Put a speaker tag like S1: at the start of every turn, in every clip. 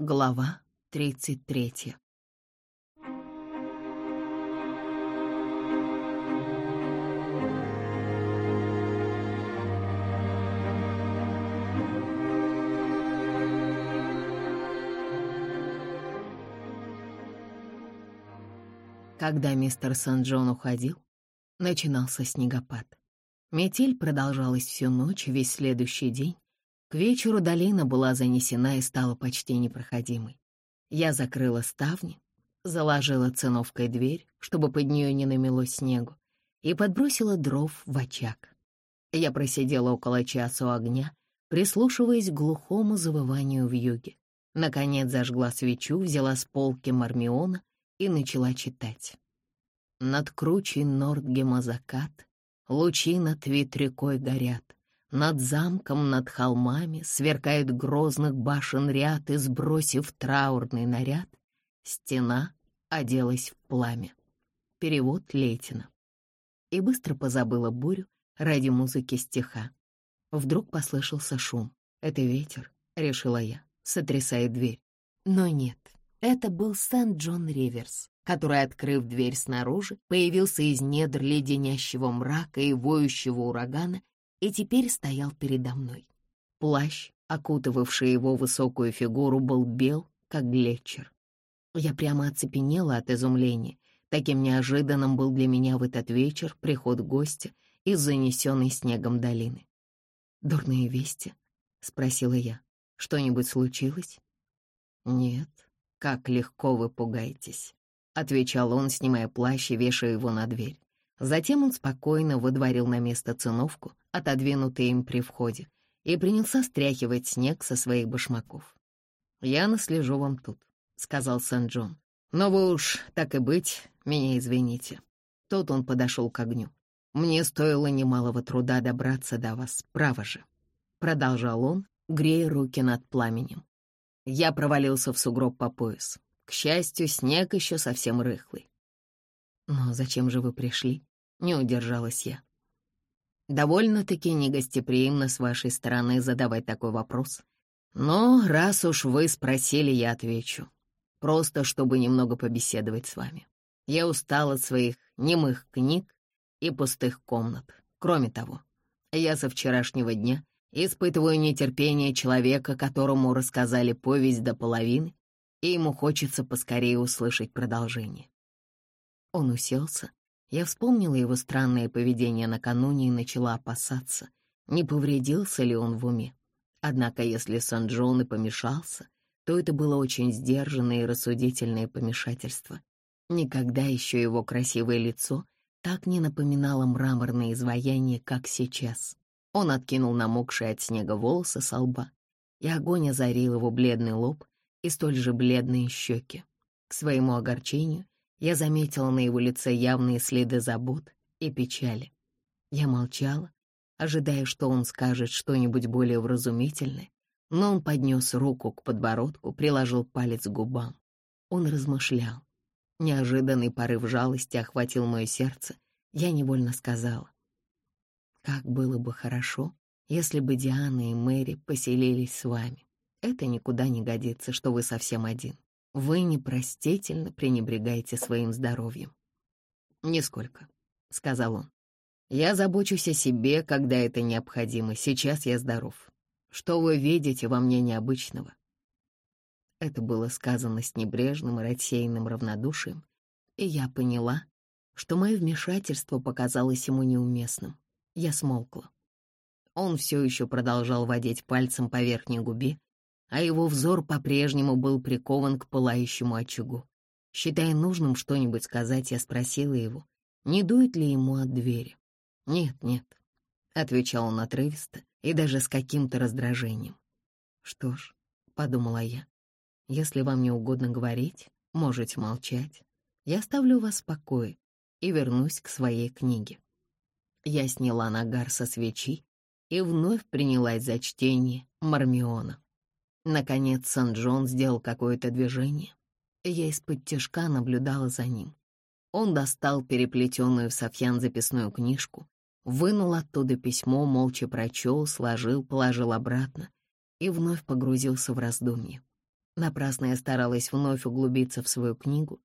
S1: Глава тридцать третья. Когда мистер Сан-Джон уходил, начинался снегопад. Метель продолжалась всю ночь, весь следующий день. К вечеру долина была занесена и стала почти непроходимой. Я закрыла ставни, заложила циновкой дверь, чтобы под нее не намело снегу, и подбросила дров в очаг. Я просидела около часа у огня, прислушиваясь к глухому завыванию в юге. Наконец зажгла свечу, взяла с полки мармиона и начала читать. Над кручей Нордгема закат, лучи над ветрякой горят. Над замком, над холмами сверкает грозных башен ряд, и, сбросив траурный наряд, стена оделась в пламя. Перевод Лейтина. И быстро позабыла бурю ради музыки стиха. Вдруг послышался шум. «Это ветер», — решила я, сотрясая дверь. Но нет, это был Сент-Джон Риверс, который, открыв дверь снаружи, появился из недр леденящего мрака и воющего урагана и теперь стоял передо мной. Плащ, окутывавший его высокую фигуру, был бел, как глетчер. Я прямо оцепенела от изумления. Таким неожиданным был для меня в этот вечер приход гостя из занесенной снегом долины. «Дурные вести?» — спросила я. «Что-нибудь случилось?» «Нет», «Как легко вы пугаетесь», — отвечал он, снимая плащ и вешая его на дверь. Затем он спокойно выдворил на место циновку, отодвинутую им при входе, и принялся стряхивать снег со своих башмаков. «Я наслежу вам тут», — сказал Сент-Джон. «Но вы уж, так и быть, меня извините». Тут он подошел к огню. «Мне стоило немалого труда добраться до вас, право же», — продолжал он, грея руки над пламенем. Я провалился в сугроб по пояс. К счастью, снег еще совсем рыхлый. «Но зачем же вы пришли?» — не удержалась я. «Довольно-таки негостеприимно с вашей стороны задавать такой вопрос. Но раз уж вы спросили, я отвечу. Просто чтобы немного побеседовать с вами. Я устал от своих немых книг и пустых комнат. Кроме того, я со вчерашнего дня Испытываю нетерпение человека, которому рассказали повесть до половины, и ему хочется поскорее услышать продолжение. Он уселся. Я вспомнила его странное поведение накануне и начала опасаться, не повредился ли он в уме. Однако если Сан-Джон и помешался, то это было очень сдержанное и рассудительное помешательство. Никогда еще его красивое лицо так не напоминало мраморное изваяние, как сейчас. Он откинул намокшие от снега волосы со лба, и огонь озарил его бледный лоб и столь же бледные щеки. К своему огорчению я заметила на его лице явные следы забот и печали. Я молчала, ожидая, что он скажет что-нибудь более вразумительное, но он поднес руку к подбородку, приложил палец к губам. Он размышлял. Неожиданный порыв жалости охватил мое сердце. Я невольно сказала. Как было бы хорошо, если бы Диана и Мэри поселились с вами. Это никуда не годится, что вы совсем один. Вы непростительно пренебрегаете своим здоровьем. «Нисколько», — сказал он. «Я забочусь о себе, когда это необходимо. Сейчас я здоров. Что вы видите во мне необычного?» Это было сказано с небрежным и рассеянным равнодушием, и я поняла, что мое вмешательство показалось ему неуместным. Я смолкла. Он все еще продолжал водить пальцем по верхней губе, а его взор по-прежнему был прикован к пылающему очагу. Считая нужным что-нибудь сказать, я спросила его, не дует ли ему от двери. «Нет, нет», — отвечал он отрывисто и даже с каким-то раздражением. «Что ж», — подумала я, — «если вам не угодно говорить, можете молчать. Я оставлю вас в покое и вернусь к своей книге». Я сняла нагар со свечи и вновь принялась за чтение Мармиона. Наконец Сан-Джон сделал какое-то движение. Я из-под тяжка наблюдала за ним. Он достал переплетенную в софьян записную книжку, вынул оттуда письмо, молча прочел, сложил, положил обратно и вновь погрузился в раздумье. Напрасно я старалась вновь углубиться в свою книгу.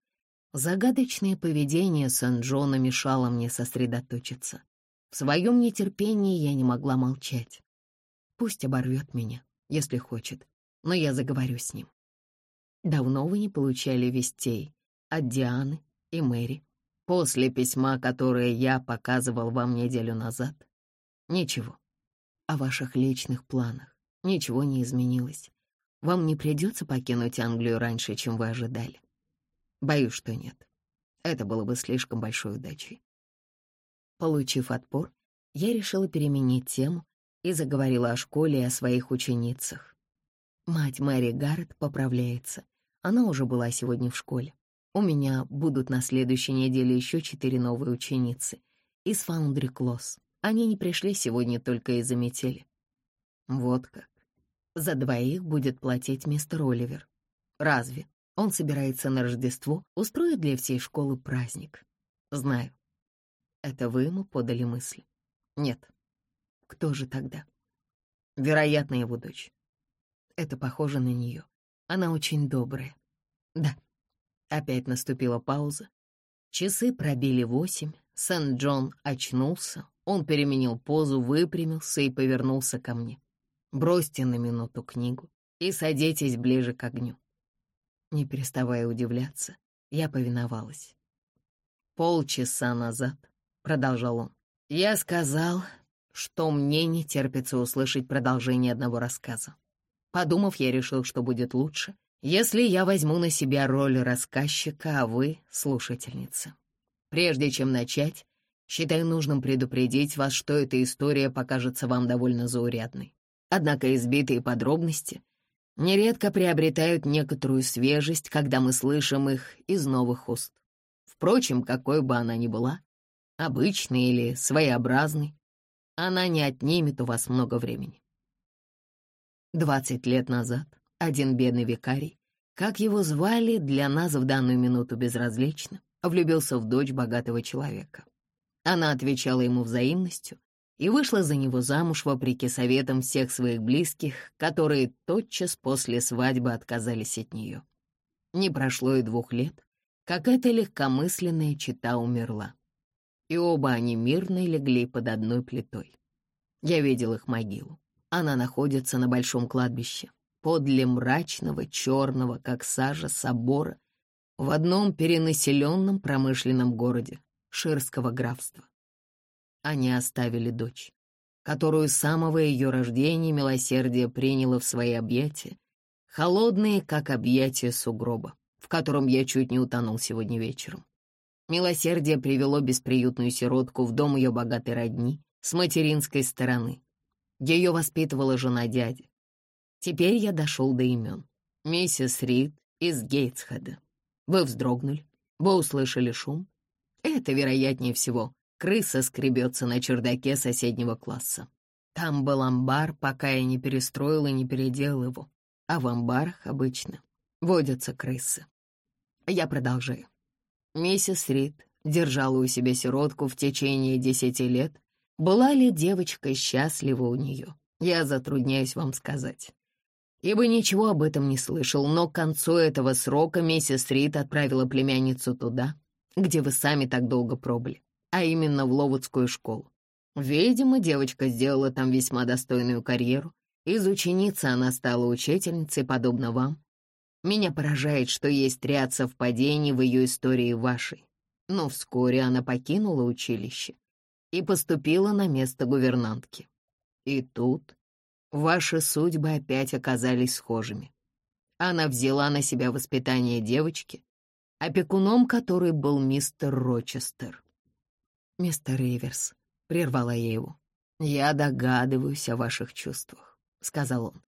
S1: Загадочное поведение Сан-Джона мешало мне сосредоточиться. В своем нетерпении я не могла молчать. Пусть оборвет меня, если хочет, но я заговорю с ним. Давно вы не получали вестей от Дианы и Мэри после письма, которое я показывал вам неделю назад? Ничего. О ваших личных планах ничего не изменилось. Вам не придется покинуть Англию раньше, чем вы ожидали? Боюсь, что нет. Это было бы слишком большой удачей. Получив отпор, я решила переменить тему и заговорила о школе и о своих ученицах. Мать Мэри Гаррет поправляется. Она уже была сегодня в школе. У меня будут на следующей неделе еще четыре новые ученицы из Фаундри Клосс. Они не пришли сегодня только из-за метели. Вот как. За двоих будет платить мистер Оливер. Разве он собирается на Рождество устроить для всей школы праздник? Знаю. Это вы ему подали мысль? Нет. Кто же тогда? Вероятно, его дочь. Это похоже на нее. Она очень добрая. Да. Опять наступила пауза. Часы пробили восемь. Сент-Джон очнулся. Он переменил позу, выпрямился и повернулся ко мне. Бросьте на минуту книгу и садитесь ближе к огню. Не переставая удивляться, я повиновалась. Полчаса назад, — продолжал он, — я сказал, что мне не терпится услышать продолжение одного рассказа. Подумав, я решил, что будет лучше, если я возьму на себя роль рассказчика, а вы — слушательница. Прежде чем начать, считаю нужным предупредить вас, что эта история покажется вам довольно заурядной. Однако избитые подробности нередко приобретают некоторую свежесть, когда мы слышим их из новых уст. Впрочем, какой бы она ни была, обычной или своеобразной, она не отнимет у вас много времени. Двадцать лет назад один бедный викарий, как его звали, для нас в данную минуту безразлично, влюбился в дочь богатого человека. Она отвечала ему взаимностью и вышла за него замуж вопреки советам всех своих близких, которые тотчас после свадьбы отказались от нее. Не прошло и двух лет, как эта легкомысленная чита умерла. И оба они мирно легли под одной плитой. Я видел их могилу. Она находится на большом кладбище, подле мрачного, черного, как сажа, собора, в одном перенаселенном промышленном городе Ширского графства. Они оставили дочь, которую с самого ее рождения милосердие приняло в свои объятия, холодные, как объятия сугроба, в котором я чуть не утонул сегодня вечером. Милосердие привело бесприютную сиротку в дом ее богатой родни с материнской стороны, ее воспитывала жена дяди. Теперь я дошел до имен. Миссис Рид из Гейтсхеда. Вы вздрогнули? Вы услышали шум? Это, вероятнее всего, крыса скребется на чердаке соседнего класса. Там был амбар, пока я не перестроил и не переделал его. А в амбарах обычно водятся крысы. Я продолжаю. Миссис Рид держала у себя сиротку в течение десяти лет была ли девочка счастлива у нее, я затрудняюсь вам сказать. Ибо ничего об этом не слышал, но к концу этого срока миссис Рид отправила племянницу туда, где вы сами так долго пробыли, а именно в Ловудскую школу. Видимо, девочка сделала там весьма достойную карьеру. Из ученицы она стала учительницей, подобно вам. Меня поражает, что есть ряд совпадений в ее истории вашей. Но вскоре она покинула училище и поступила на место гувернантки. И тут ваши судьбы опять оказались схожими. Она взяла на себя воспитание девочки, опекуном которой был мистер Рочестер. «Мистер Риверс», — прервала я его, — «я догадываюсь о ваших чувствах», — сказал он.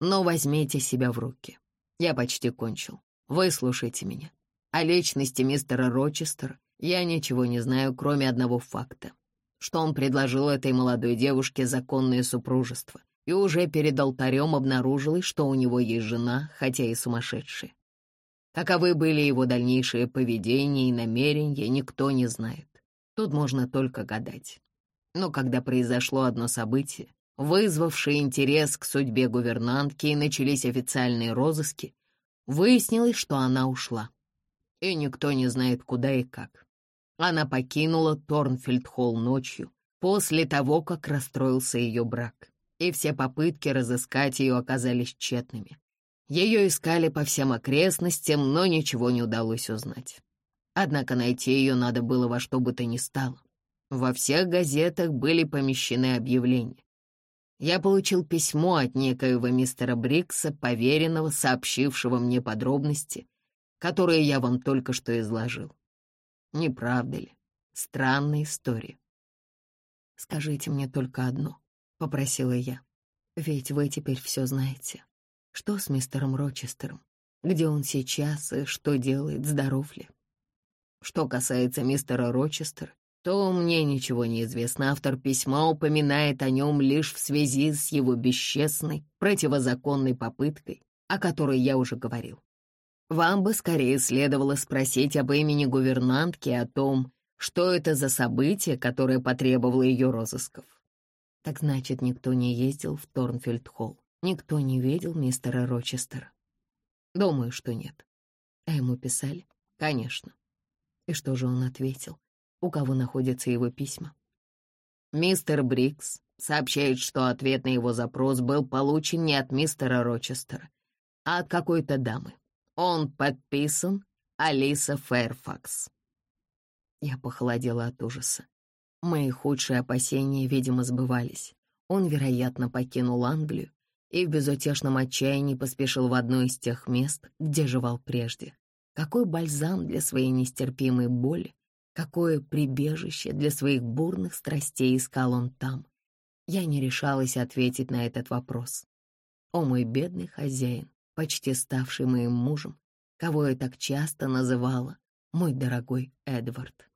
S1: «Но возьмите себя в руки. Я почти кончил. Вы слушайте меня. О личности мистера Рочестера я ничего не знаю, кроме одного факта что он предложил этой молодой девушке законное супружество и уже перед алтарем обнаружилось, что у него есть жена, хотя и сумасшедшая. Каковы были его дальнейшие поведения и намерения, никто не знает. Тут можно только гадать. Но когда произошло одно событие, вызвавшее интерес к судьбе гувернантки и начались официальные розыски, Выяснилось, что она ушла. И никто не знает, куда и как. Она покинула Торнфилд-холл ночью, после того, как расстроился ее брак. И все попытки разыскать ее оказались тщетными. Ее искали по всем окрестностям, но ничего не удалось узнать. Однако найти ее надо было во что бы то ни стало. Во всех газетах были помещены объявления. Я получил письмо от некоего мистера Брикса, поверенного, сообщившего мне подробности, которые я вам только что изложил. Не правда ли? Странная история. «Скажите мне только одно», — попросила я. «Ведь вы теперь все знаете. Что с мистером Рочестером? Где он сейчас и что делает, здоров ли?» Что касается мистера Рочестера, то мне ничего не известно. Автор письма упоминает о нем лишь в связи с его бесчестной, противозаконной попыткой, о которой я уже говорил. Вам бы скорее следовало спросить об имени гувернантки, о том, что это за событие, которое потребовало ее розысков. Так значит, никто не ездил в Торнфилд-холл, никто не видел мистера Рочестера. Думаю, что нет. А ему писали? Конечно. И что же он ответил? У кого находятся его письма? Мистер Брикс сообщает, что ответ на его запрос был получен не от мистера Рочестера, а от какой-то дамы. Он подписан Алиса Фэрфакс. Я похолодела от ужаса. Мои худшие опасения, видимо, сбывались. Он, вероятно, покинул Англию и в безутешном отчаянии поспешил в одно из тех мест, где жевал прежде. Какой бальзам для своей нестерпимой боли, какое прибежище для своих бурных страстей искал он там. Я не решалась ответить на этот вопрос. О, мой бедный хозяин, почти ставший моим мужем, кого я так часто называла, мой дорогой Эдвард.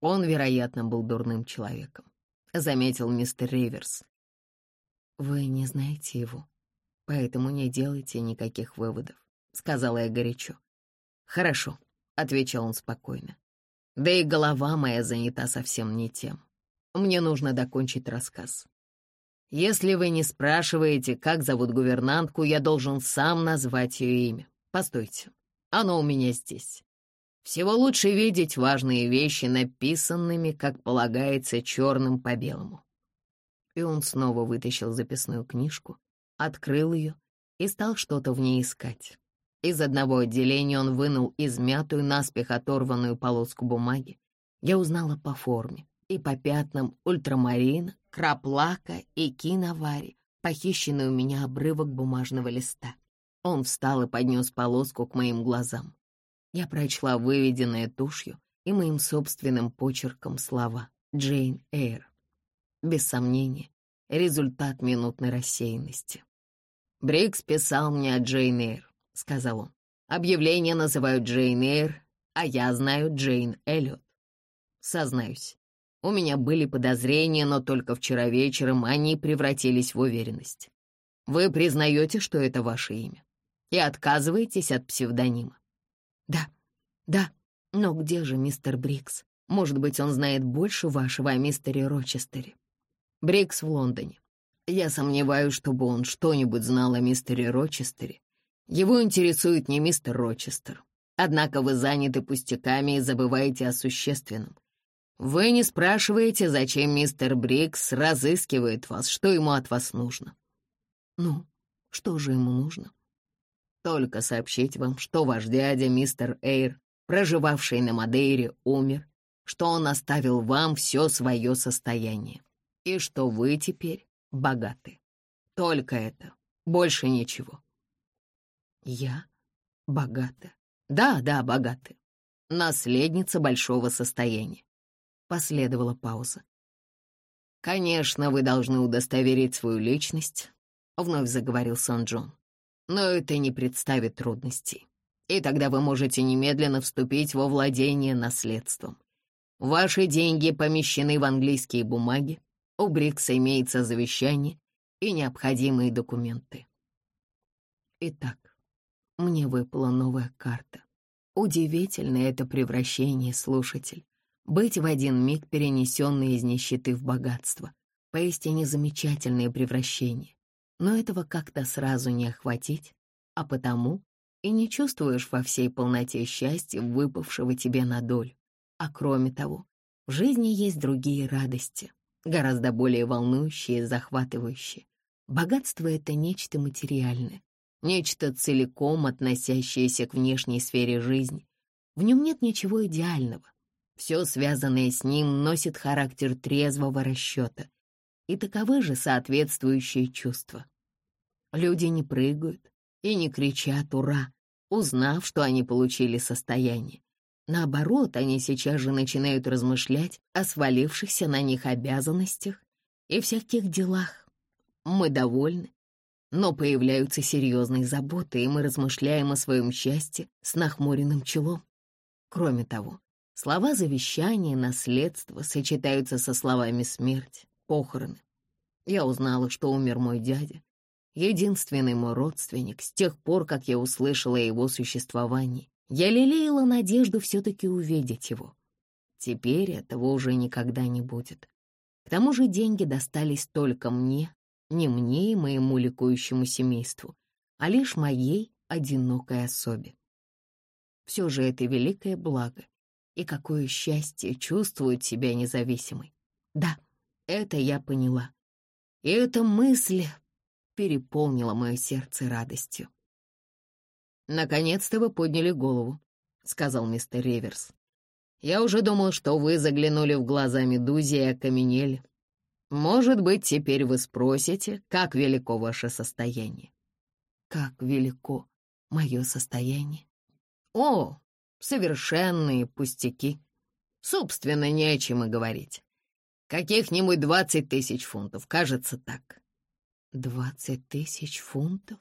S1: Он, вероятно, был дурным человеком, заметил мистер Риверс. Вы не знаете его, поэтому не делайте никаких выводов. — сказала я горячо. «Хорошо», — отвечал он спокойно. «Да и голова моя занята совсем не тем. Мне нужно докончить рассказ. Если вы не спрашиваете, как зовут гувернантку, я должен сам назвать ее имя. Постойте, оно у меня здесь. Всего лучше видеть важные вещи написанными, как полагается, черным по белому». И он снова вытащил записную книжку, открыл ее и стал что-то в ней искать. Из одного отделения он вынул измятую, наспех оторванную полоску бумаги. Я узнала по форме и по пятнам ультрамарина, краплака и киновари, похищенный у меня обрывок бумажного листа. Он встал и поднес полоску к моим глазам. Я прочла выведенное тушью и моим собственным почерком слова «Джейн Эйр». Без сомнения, результат минутной рассеянности. Брикс писал мне о Джейн Эйр. — сказал он. «Объявление называют Джейн Эйр, а я знаю Джейн Эллиот. Сознаюсь, у меня были подозрения, но только вчера вечером они превратились в уверенность. Вы признаете, что это ваше имя, и отказываетесь от псевдонима?» «Да, да, но где же мистер Брикс? Может быть, он знает больше вашего о мистере Рочестере?» «Брикс в Лондоне. Я сомневаюсь, чтобы он что-нибудь знал о мистере Рочестере его интересует не мистер Рочестер. Однако вы заняты пустяками и забываете о существенном. Вы не спрашиваете, зачем мистер Брикс разыскивает вас, что ему от вас нужно. Ну, что же ему нужно? Только сообщить вам, что ваш дядя, мистер Эйр, проживавший на Мадейре, умер, что он оставил вам все свое состояние и что вы теперь богаты. Только это, больше ничего. Я богата. Да, да, богата. Наследница большого состояния. Последовала пауза. «Конечно, вы должны удостоверить свою личность», — вновь заговорил Сан-Джон. «Но это не представит трудностей. И тогда вы можете немедленно вступить во владение наследством. Ваши деньги помещены в английские бумаги, у Брикса имеется завещание и необходимые документы. Итак, мне выпала новая карта. Удивительное это превращение, слушатель. Быть в один миг перенесенной из нищеты в богатство. Поистине замечательное превращение. Но этого как-то сразу не охватить, а потому и не чувствуешь во всей полноте счастья, выпавшего тебе на долю. А кроме того, в жизни есть другие радости, гораздо более волнующие и захватывающие. Богатство — это нечто материальное, нечто целиком относящееся к внешней сфере жизни. В нем нет ничего идеального. Все, связанное с ним, носит характер трезвого расчета. И таковы же соответствующие чувства. Люди не прыгают и не кричат «Ура!», узнав, что они получили состояние. Наоборот, они сейчас же начинают размышлять о свалившихся на них обязанностях и всяких делах. Мы довольны, но появляются серьезные заботы, и мы размышляем о своем счастье с нахмуренным челом. Кроме того, слова завещания, наследство сочетаются со словами смерть, похороны. Я узнала, что умер мой дядя, единственный мой родственник, с тех пор, как я услышала о его существовании. Я лелеяла надежду все-таки увидеть его. Теперь этого уже никогда не будет. К тому же деньги достались только мне, не мне и моему ликующему семейству, а лишь моей одинокой особе. Все же это великое благо, и какое счастье чувствует себя независимой. Да, это я поняла. И эта мысль переполнила мое сердце радостью. «Наконец-то вы подняли голову», — сказал мистер Риверс. «Я уже думал, что вы заглянули в глаза Медузи и окаменели. Может быть, теперь вы спросите, как велико ваше состояние?» «Как велико мое состояние?» «О, совершенные пустяки. Собственно, не о чем и говорить. Каких-нибудь двадцать тысяч фунтов, кажется так». «Двадцать тысяч фунтов?»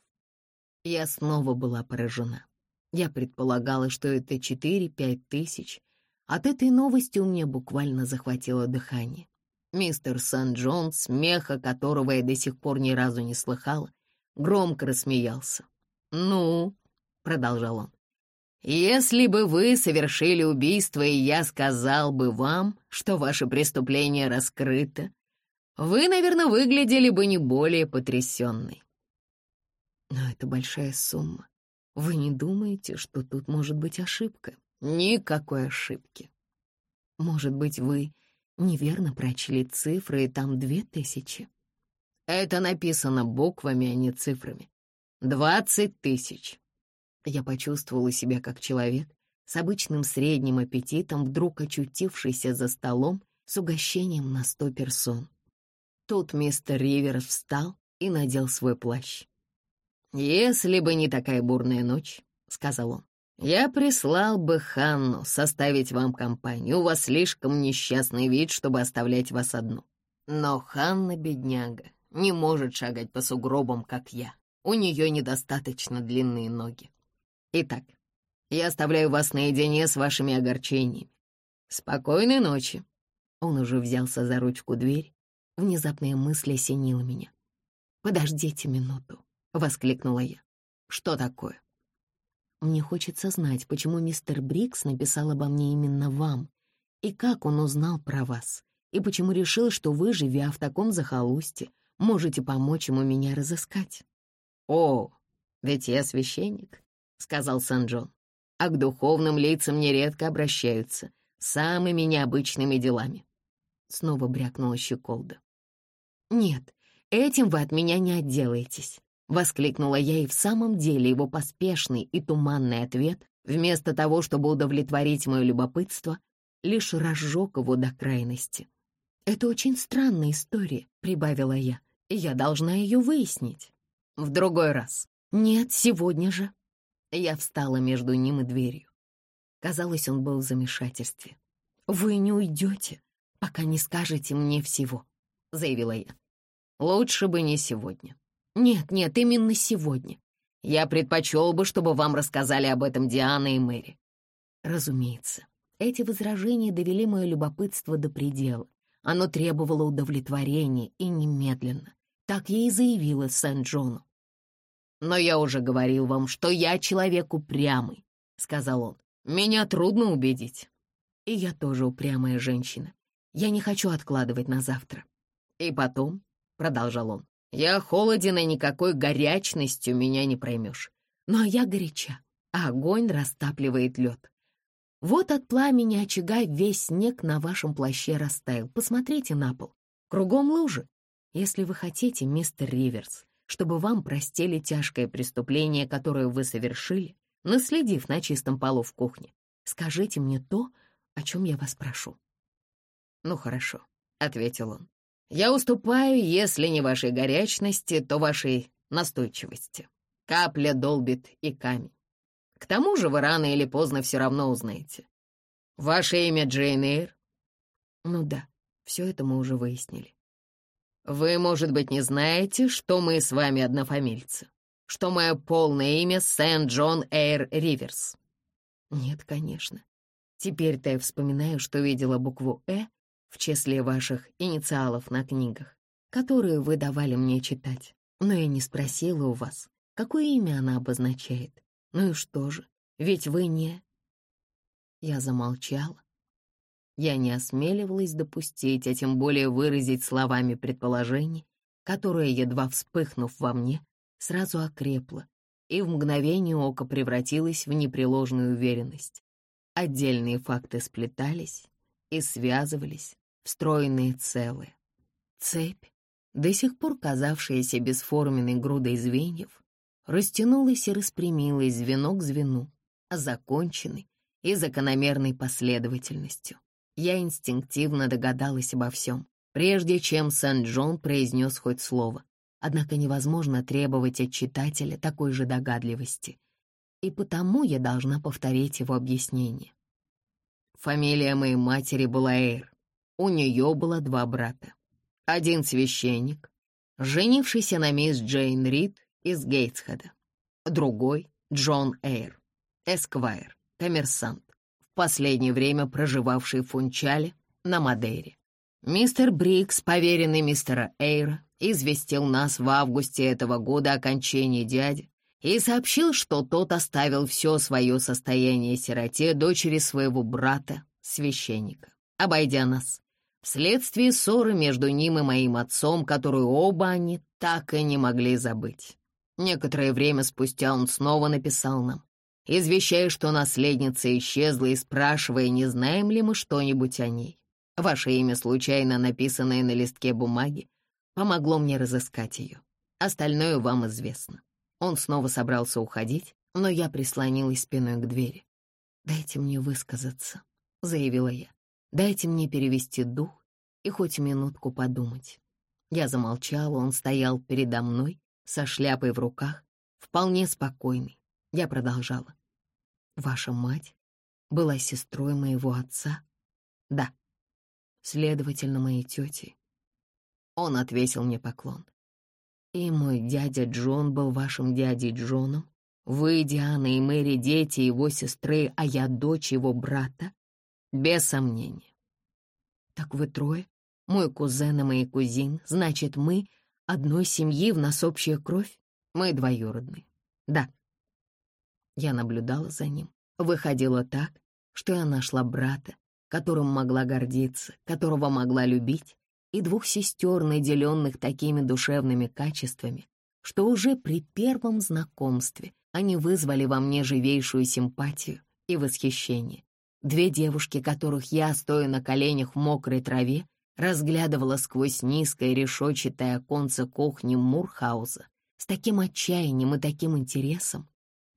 S1: Я снова была поражена. Я предполагала, что это четыре-пять тысяч. От этой новости у меня буквально захватило дыхание. Мистер Сан-Джон, смеха которого я до сих пор ни разу не слыхала, громко рассмеялся. «Ну», — продолжал он, — «если бы вы совершили убийство, и я сказал бы вам, что ваше преступление раскрыто, вы, наверное, выглядели бы не более потрясенной. Но это большая сумма. Вы не думаете, что тут может быть ошибка? Никакой ошибки. Может быть, вы неверно прочли цифры, и там две тысячи? Это написано буквами, а не цифрами. Двадцать тысяч. Я почувствовала себя как человек с обычным средним аппетитом, вдруг очутившийся за столом с угощением на сто персон. Тут мистер Риверс встал и надел свой плащ. «Если бы не такая бурная ночь», — сказал он, — «я прислал бы Ханну составить вам компанию. У вас слишком несчастный вид, чтобы оставлять вас одну. Но Ханна, бедняга, не может шагать по сугробам, как я. У нее недостаточно длинные ноги. Итак, я оставляю вас наедине с вашими огорчениями. Спокойной ночи». Он уже взялся за ручку двери. Внезапная мысль осенила меня. «Подождите минуту», — воскликнула я. «Что такое?» «Мне хочется знать, почему мистер Брикс написал обо мне именно вам, и как он узнал про вас, и почему решил, что вы, живя в таком захолустье, можете помочь ему меня разыскать». «О, ведь я священник», — сказал Сан-Джон, «а к духовным лицам нередко обращаются самыми необычными делами». Снова брякнула щеколда. «Нет, этим вы от меня не отделаетесь. Воскликнула я, и в самом деле его поспешный и туманный ответ, вместо того, чтобы удовлетворить мое любопытство, лишь разжег его до крайности. «Это очень странная история», — прибавила я, — «я должна ее выяснить». «В другой раз». «Нет, сегодня же». Я встала между ним и дверью. Казалось, он был в замешательстве. «Вы не уйдете, пока не скажете мне всего», — заявила я. «Лучше бы не сегодня. «Нет, нет, именно сегодня. Я предпочел бы, чтобы вам рассказали об этом Диана и Мэри». Разумеется, эти возражения довели мое любопытство до предела. Оно требовало удовлетворения и немедленно. Так я и заявила Сент-Джону. «Но я уже говорил вам, что я человек упрямый», — сказал он. «Меня трудно убедить». «И я тоже упрямая женщина. Я не хочу откладывать на завтра». «И потом», — продолжал он, я холоден, и никакой горячностью меня не проймешь. Но я горяча. а огонь растапливает лед. Вот от пламени очага весь снег на вашем плаще растаял. Посмотрите на пол. Кругом лужи. Если вы хотите, мистер Риверс, чтобы вам простили тяжкое преступление, которое вы совершили, наследив на чистом полу в кухне, скажите мне то, о чем я вас прошу. «Ну хорошо», — ответил он. «Я уступаю, если не вашей горячности, то вашей настойчивости. Капля долбит и камень. К тому же вы рано или поздно все равно узнаете. Ваше имя Джейн Эйр? Ну да, все это мы уже выяснили. Вы, может быть, не знаете, что мы с вами однофамильцы, что мое полное имя Сент-Джон Эйр Риверс? Нет, конечно. Теперь-то я вспоминаю, что видела букву «Э» в числе ваших инициалов на книгах, которые вы давали мне читать. Но я не спросила у вас, какое имя она обозначает. Ну и что же, ведь вы не...» Я замолчала. Я не осмеливалась допустить, а тем более выразить словами предположение, которое, едва вспыхнув во мне, сразу окрепло и в мгновение ока превратилось в непреложную уверенность. Отдельные факты сплетались и связывались, встроенные целые. Цепь, до сих пор казавшаяся бесформенной грудой звеньев, растянулась и распрямилась звено к звену, законченной и закономерной последовательностью. Я инстинктивно догадалась обо всем, прежде чем Сент-Джон произнес хоть слово. Однако невозможно требовать от читателя такой же догадливости. И потому я должна повторить его объяснение. Фамилия моей матери была Эйр. У нее было два брата. Один священник, женившийся на мисс Джейн Рид из Гейтсхеда. Другой — Джон Эйр, эсквайр, коммерсант, последнее время проживавший в Фунчале на Мадейре. Мистер Брикс, поверенный мистера Эйра, известил нас в августе этого года о кончении дяди и сообщил, что тот оставил все свое состояние сироте дочери своего брата, священника, обойдя нас. Вследствие ссоры между ним и моим отцом, которую оба они так и не могли забыть. Некоторое время спустя он снова написал нам, извещая, что наследница исчезла и спрашивая, не знаем ли мы что-нибудь о ней. Ваше имя, случайно написанное на листке бумаги, помогло мне разыскать ее. Остальное вам известно. Он снова собрался уходить, но я прислонилась спиной к двери. «Дайте мне высказаться», — заявила я. «Дайте мне перевести дух и хоть минутку подумать». Я замолчала, он стоял передо мной, со шляпой в руках, вполне спокойный. Я продолжала. «Ваша мать была сестрой моего отца?» «Да». «Следовательно, моей тети». Он отвесил мне поклон. «И мой дядя Джон был вашим дядей Джоном? Вы, Диана и Мэри, дети его сестры, а я дочь его брата?» «Без сомнения». «Так вы трое? Мой кузен и мои кузин. Значит, мы одной семьи, в нас общая кровь. Мы двоюродные. Да. Я наблюдала за ним. Выходило так, что я нашла брата, которым могла гордиться, которого могла любить, и двух сестер, наделенных такими душевными качествами, что уже при первом знакомстве они вызвали во мне живейшую симпатию и восхищение. Две девушки, которых я, стоя на коленях в мокрой траве, разглядывала сквозь низкое решетчатое оконце кухни Мурхауза с таким отчаянием и таким интересом.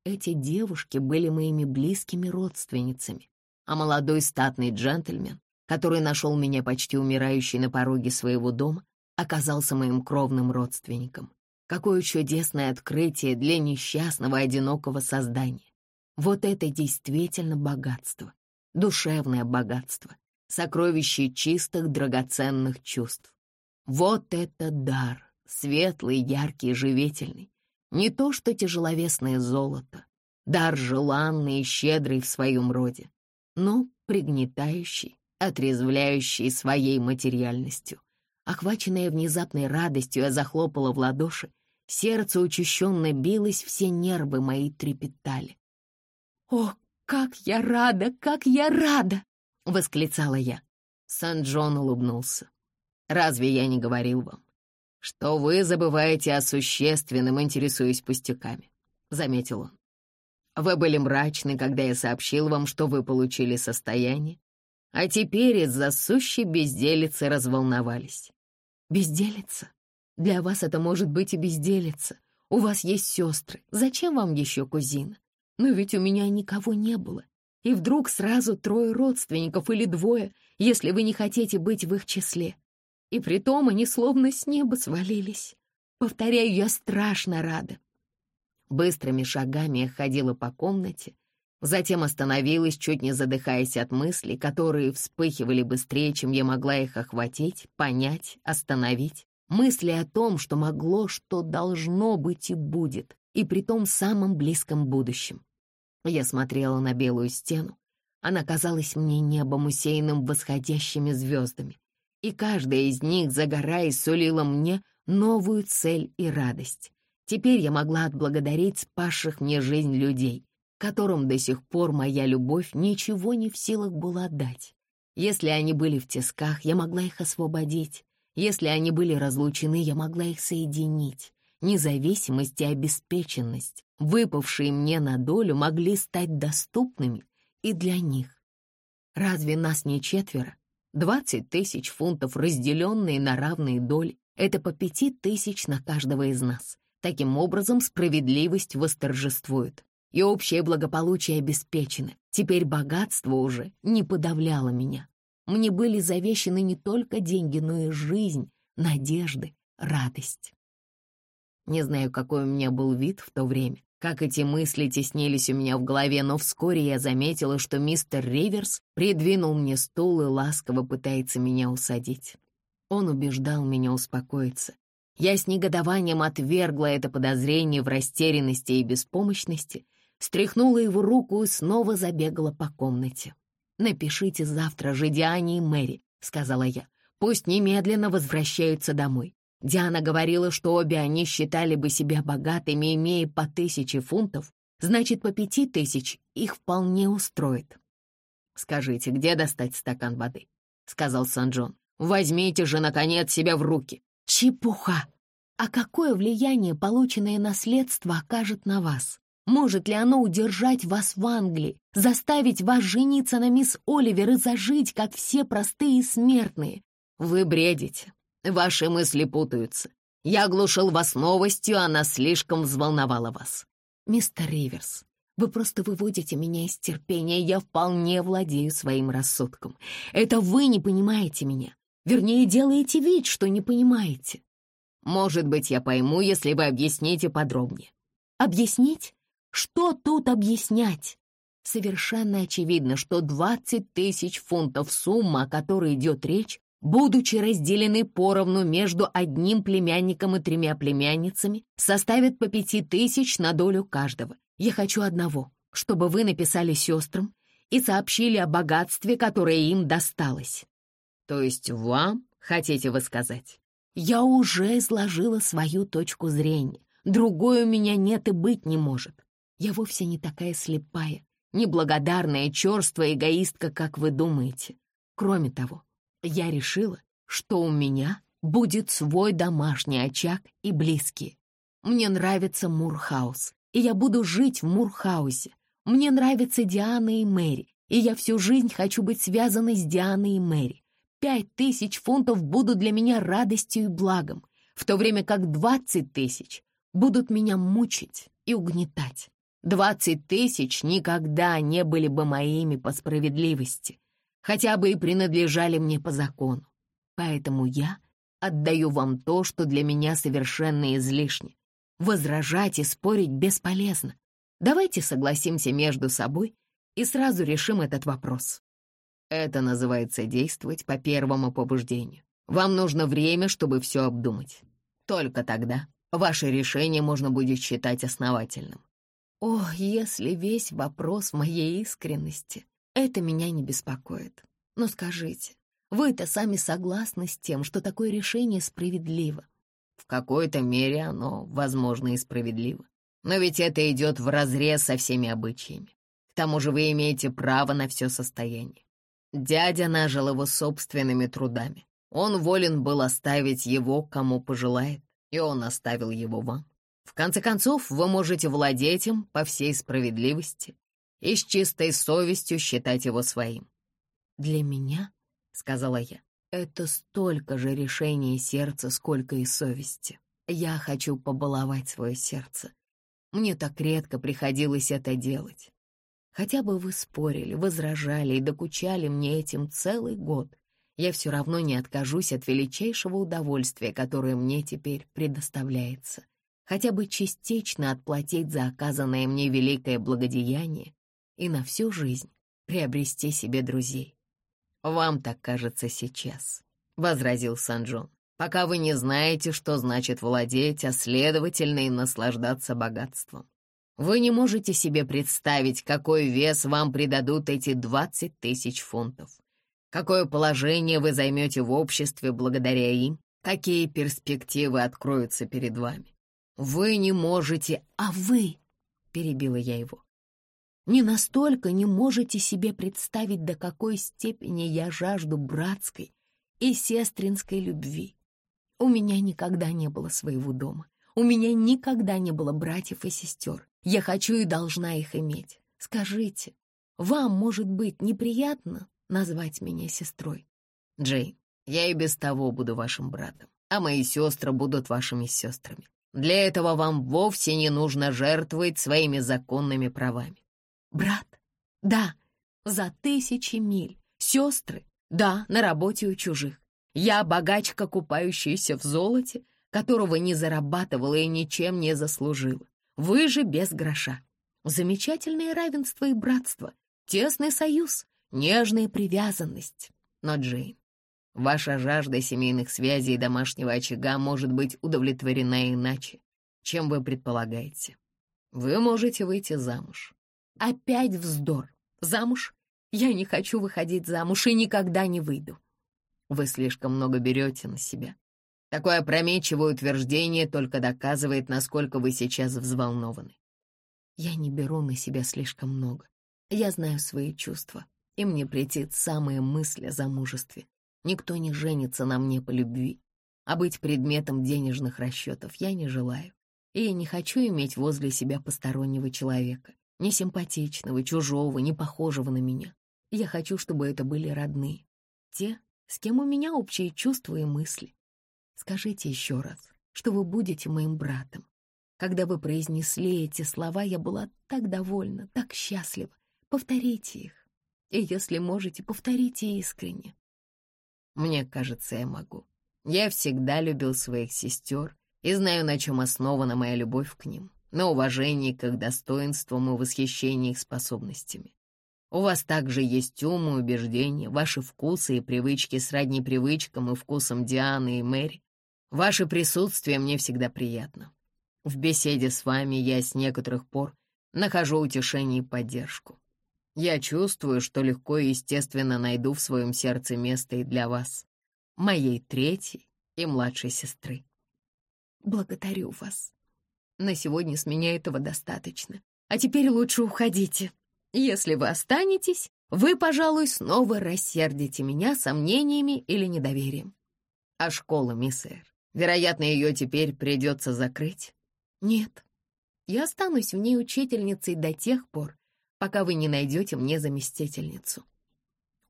S1: Эти девушки были моими близкими родственницами, а молодой статный джентльмен, который нашел меня почти умирающей на пороге своего дома, оказался моим кровным родственником. Какое чудесное открытие для несчастного одинокого создания. Вот это действительно богатство, душевное богатство, сокровище чистых драгоценных чувств. Вот это дар, светлый, яркий, живительный. Не то что тяжеловесное золото, дар желанный и щедрый в своем роде, но пригнетающий, отрезвляющий своей материальностью. Охваченная внезапной радостью, я захлопала в ладоши, сердце учащенно билось, все нервы мои трепетали. «О, как я рада, как я рада!» — восклицала я. Сан-Джон улыбнулся. «Разве я не говорил вам, что вы забываете о существенном, интересуясь пустяками?» — заметил он. Вы были мрачны, когда я сообщил вам, что вы получили состояние, а теперь из-за сущей безделицы разволновались. Безделица? Для вас это может быть и безделица. У вас есть сестры. Зачем вам еще кузина? Но ведь у меня никого не было. И вдруг сразу трое родственников или двое, если вы не хотите быть в их числе. И притом они словно с неба свалились. Повторяю, я страшно рада. Быстрыми шагами я ходила по комнате, затем остановилась, чуть не задыхаясь от мыслей, которые вспыхивали быстрее, чем я могла их охватить, понять, остановить. Мысли о том, что могло, что должно быть и будет, и при том самом близком будущем. Я смотрела на белую стену. Она казалась мне небом, усеянным восходящими звездами и каждая из них, загораясь, сулила мне новую цель и радость. Теперь я могла отблагодарить спасших мне жизнь людей, которым до сих пор моя любовь ничего не в силах была отдать. Если они были в тисках, я могла их освободить. Если они были разлучены, я могла их соединить. Независимость и обеспеченность, выпавшие мне на долю, могли стать доступными и для них. Разве нас не четверо? Двадцать тысяч фунтов, разделенные на равные доли, это по пяти тысяч на каждого из нас. Таким образом, справедливость восторжествует, и общее благополучие обеспечено. Теперь богатство уже не подавляло меня. Мне были завещены не только деньги, но и жизнь, надежды, радость. Не знаю, какой у меня был вид в то время, как эти мысли теснились у меня в голове, но вскоре я заметила, что мистер Риверс придвинул мне стул и ласково пытается меня усадить. Он убеждал меня успокоиться. Я с негодованием отвергла это подозрение в растерянности и беспомощности, стряхнула его руку и снова забегала по комнате. «Напишите завтра же Диане и Мэри», — сказала я. «Пусть немедленно возвращаются домой. Диана говорила, что обе они считали бы себя богатыми, имея по тысяче фунтов, значит, по пяти тысяч их вполне устроит. «Скажите, где достать стакан воды?» — сказал Сан-Джон. «Возьмите же, наконец, себя в руки». «Чепуха! А какое влияние полученное наследство окажет на вас? Может ли оно удержать вас в Англии, заставить вас жениться на мисс Оливер и зажить, как все простые смертные? Вы бредите. Ваши мысли путаются. Я оглушил вас новостью, она слишком взволновала вас. Мистер Риверс, вы просто выводите меня из терпения, я вполне владею своим рассудком. Это вы не понимаете меня. Вернее, делаете вид, что не понимаете. Может быть, я пойму, если вы объясните подробнее. Объяснить? Что тут объяснять? Совершенно очевидно, что 20 тысяч фунтов сумма, о которой идет речь, будучи разделены поровну между одним племянником и тремя племянницами, составят по пяти тысяч на долю каждого. Я хочу одного, чтобы вы написали сестрам и сообщили о богатстве, которое им досталось. То есть вам, хотите вы сказать? Я уже изложила свою точку зрения. Другой у меня нет и быть не может. Я вовсе не такая слепая, неблагодарная, черствая эгоистка, как вы думаете. Кроме того, я решила, что у меня будет свой домашний очаг и близкие. Мне нравится Мурхаус, и я буду жить в Мурхаусе. Мне нравятся Диана и Мэри, и я всю жизнь хочу быть связанной с Дианой и Мэри. Пять тысяч фунтов будут для меня радостью и благом, в то время как двадцать тысяч будут меня мучить и угнетать. Двадцать тысяч никогда не были бы моими по справедливости хотя бы и принадлежали мне по закону. Поэтому я отдаю вам то, что для меня совершенно излишне. Возражать и спорить бесполезно. Давайте согласимся между собой и сразу решим этот вопрос. Это называется действовать по первому побуждению. Вам нужно время, чтобы все обдумать. Только тогда ваше решение можно будет считать основательным. О, если весь вопрос моей искренности это меня не беспокоит. Но скажите, вы-то сами согласны с тем, что такое решение справедливо? В какой-то мере оно, возможно, и справедливо. Но ведь это идет вразрез со всеми обычаями. К тому же вы имеете право на все состояние. Дядя нажил его собственными трудами. Он волен был оставить его, кому пожелает, и он оставил его вам. В конце концов, вы можете владеть им по всей справедливости и с чистой совестью считать его своим. «Для меня, — сказала я, — это столько же решение сердца, сколько и совести. Я хочу побаловать свое сердце. Мне так редко приходилось это делать. Хотя бы вы спорили, возражали и докучали мне этим целый год, я все равно не откажусь от величайшего удовольствия, которое мне теперь предоставляется. Хотя бы частично отплатить за оказанное мне великое благодеяние и на всю жизнь приобрести себе друзей. «Вам так кажется сейчас», — возразил Сан-Джон, «пока вы не знаете, что значит владеть, а следовательно и наслаждаться богатством. Вы не можете себе представить, какой вес вам придадут эти двадцать тысяч фунтов. Какое положение вы займете в обществе благодаря им? Какие перспективы откроются перед вами? Вы не можете, а вы, — перебила я его, — не настолько не можете себе представить, до какой степени я жажду братской и сестринской любви. У меня никогда не было своего дома. У меня никогда не было братьев и сестер. Я хочу и должна их иметь. Скажите, вам, может быть, неприятно назвать меня сестрой? Джейн, я и без того буду вашим братом, а мои сестры будут вашими сестрами. Для этого вам вовсе не нужно жертвовать своими законными правами. Брат? Да, за тысячи миль. Сестры? Да, на работе у чужих. Я богачка, купающаяся в золоте, которого не зарабатывала и ничем не заслужила. Вы же без гроша. Замечательное равенство и братство, тесный союз, нежная привязанность. Но, Джейн, ваша жажда семейных связей и домашнего очага может быть удовлетворена иначе, чем вы предполагаете. Вы можете выйти замуж. Опять вздор. Замуж? Я не хочу выходить замуж и никогда не выйду. Вы слишком много берете на себя. Такое опрометчивое утверждение только доказывает, насколько вы сейчас взволнованы. Я не беру на себя слишком много. Я знаю свои чувства, и мне претит самая мысль о замужестве. Никто не женится на мне по любви, а быть предметом денежных расчетов я не желаю. И я не хочу иметь возле себя постороннего человека, несимпатичного, чужого, не похожего на меня. Я хочу, чтобы это были родные, те, с кем у меня общие чувства и мысли, Скажите еще раз, что вы будете моим братом. Когда вы произнесли эти слова, я была так довольна, так счастлива. Повторите их. И если можете, повторите искренне. Мне кажется, я могу. Я всегда любил своих сестер и знаю, на чем основана моя любовь к ним, на уважении к их достоинствам и восхищении их способностями. У вас также есть ум и убеждения, ваши вкусы и привычки сродни привычкам и вкусам Дианы и Мэри. Ваше присутствие мне всегда приятно. В беседе с вами я с некоторых пор нахожу утешение и поддержку. Я чувствую, что легко и естественно найду в своем сердце место и для вас, моей третьей и младшей сестры. Благодарю вас. На сегодня с меня этого достаточно. А теперь лучше уходите. Если вы останетесь, вы, пожалуй, снова рассердите меня сомнениями или недоверием. А школа, мисс Эр, Вероятно, ее теперь придется закрыть. Нет, я останусь в ней учительницей до тех пор, пока вы не найдете мне заместительницу.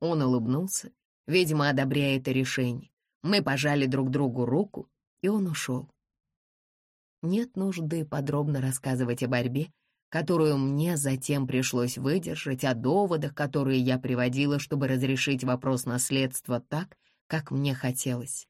S1: Он улыбнулся, видимо, одобряя это решение. Мы пожали друг другу руку, и он ушел. Нет нужды подробно рассказывать о борьбе, которую мне затем пришлось выдержать, о доводах, которые я приводила, чтобы разрешить вопрос наследства так, как мне хотелось.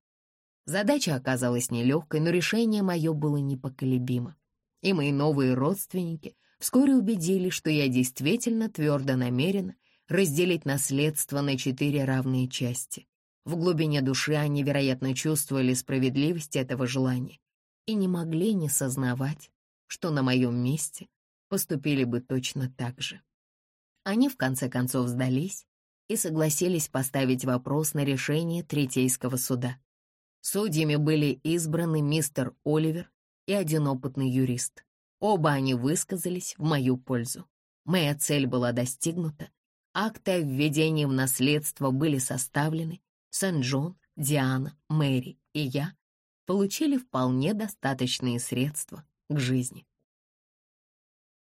S1: Задача оказалась нелегкой, но решение мое было непоколебимо. И мои новые родственники вскоре убедились, что я действительно твердо намерена разделить наследство на четыре равные части. В глубине души они, вероятно, чувствовали справедливость этого желания и не могли не сознавать, что на моем месте поступили бы точно так же. Они, в конце концов, сдались и согласились поставить вопрос на решение Третейского суда. Судьями были избраны мистер Оливер и один опытный юрист. Оба они высказались в мою пользу. Моя цель была достигнута. Акты о введении в наследство были составлены. Сент-Джон, Диана, Мэри и я получили вполне достаточные средства к жизни.